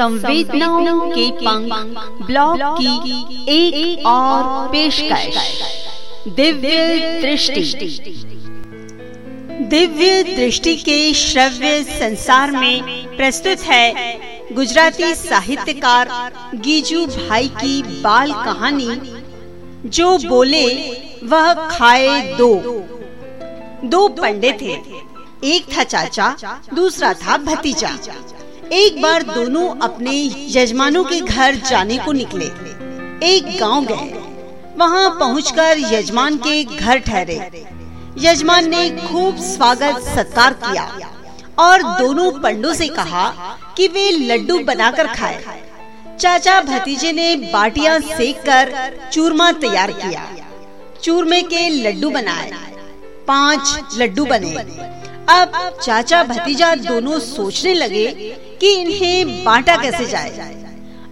संवेदनाओं के पंख ब्लॉग की एक, और पेशकश। दिव्य दृष्टि। दिव्य दृष्टि के श्रव्य संसार में प्रस्तुत है गुजराती साहित्यकार गीजू भाई की बाल कहानी जो बोले वह खाए दो। दो पंडे थे। एक था चाचा दूसरा था भतीजा। एक बार दोनों अपने यजमानों के घर जाने को निकले। एक गाँव गए। वहाँ पहुंचकर यजमान के घर ठहरे। यजमान ने खूब स्वागत, सत्कार किया और दोनों पंडों से कहा कि वे लड्डू बनाकर खाए। चाचा भतीजे ने बाटियाँ सेक कर चूरमा तैयार किया। चूरमे के लड्डू बनाए। पाँच लड्डू बने। अब चाचा भतीजा दोनों सोचने लगे कि इन्हें बांटा कैसे जाए।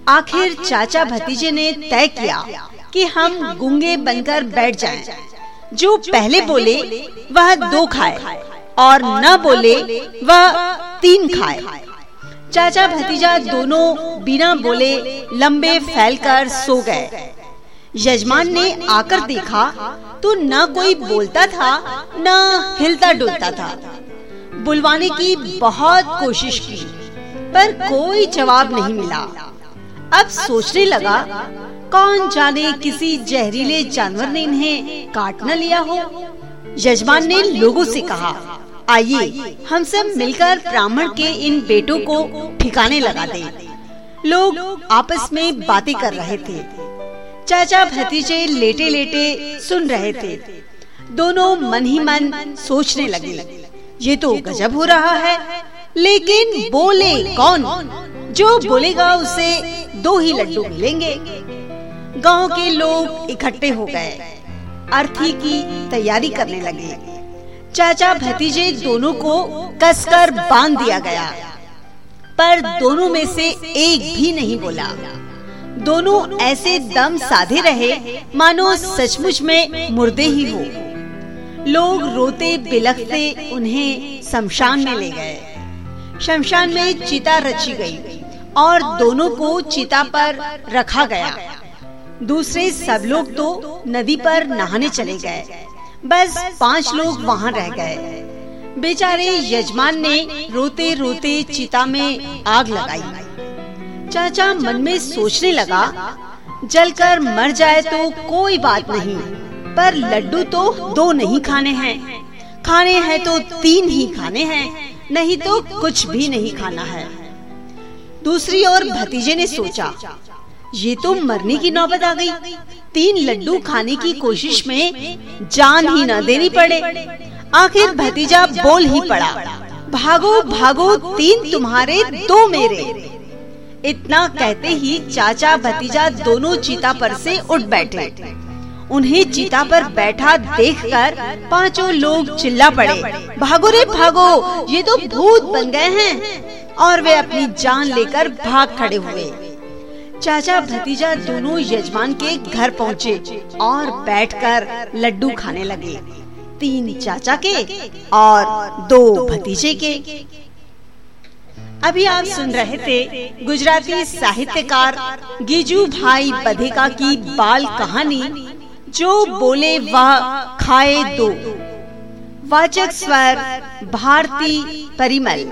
आखिर चाचा भतीजे ने तय किया कि हम गुंगे बनकर बैठ जाएँ। जो पहले बोले, वह दो खाए, और न बोले, वह तीन खाए। चाचा भतीजा दोनों बिना बोले लंबे फैलकर सो गए। यजमान ने आकर देखा तो न कोई बोलता था, न हिलता डुलता था। बुलवाने की बहुत कोशिश की, पर कोई जवाब नहीं मिला। अब सोचने लगा, कौन जाने किसी जहरीले जानवर ने इन्हें काट न लिया हो। यजमान ने लोगों से कहा, आइए, हम सब मिलकर ब्राह्मण के इन बेटों को ठिकाने लगा दें। लोग आपस में बातें कर रहे थे। चाचा भतीजे लेटे लेटे सुन रहे थे। दोनों मन ही मन सोचने लगे। ये तो गजब हो रहा है। लेकिन बोले कौन? जो बोलेगा उसे दो ही लड्डू मिलेंगे। गाँव के लोग इकट्ठे हो गए। अर्थी की तैयारी करने लगे। चाचा भतीजे दोनों को कसकर बाँध दिया गया। पर दोनों में से एक भी नहीं बोला। दोनों ऐसे दम साधे रहे मानो सचमुच में मुर्दे ही हो। लोग रोते बिलखते उन्हें शमशान में ले गए। शमशान में चिता रची गई और दोनों को चिता पर रखा गया। दूसरे सब लोग तो नदी पर नहाने चले गए। बस पाँच लोग वहाँ रह गए। बेचारे यजमान ने रोते रोते चिता में आग लगाई। चाचा मन में सोचने लगा, जलकर मर जाए तो कोई बात नहीं। पर लड्डू तो दो नहीं खाने हैं। खाने हैं तो तीन ही खाने हैं, नहीं तो कुछ भी नहीं खाना है। दूसरी ओर भतीजे ने सोचा, ये तो मरने की नौबत आ गई। तीन लड्डू खाने की कोशिश में जान ही न देनी पड़े। आखिर भतीजा बोल ही पड़ा, भागो भागो, तीन तुम्हारे, दो मेरे। इतना कहते ही चाचा भतीजा दोनों चीता पर से उठ बैठे। उन्हें चिता पर बैठा देखकर पाँचों लोग चिल्ला पड़े। भागो रे, भागो, ये तो भूत बन गए हैं। और वे अपनी जान लेकर भाग खड़े हुए। चाचा, भतीजा दोनों यजमान के घर पहुँचे और बैठकर लड्डू खाने लगे। तीन चाचा के और दो भतीजे के। अभी आप सुन रहे थे गुजराती साहित्यकार गिजू भाई बधेका की बाल कहानी। जो बोले वह खाए दो। वाचक स्वर भारती परिमल।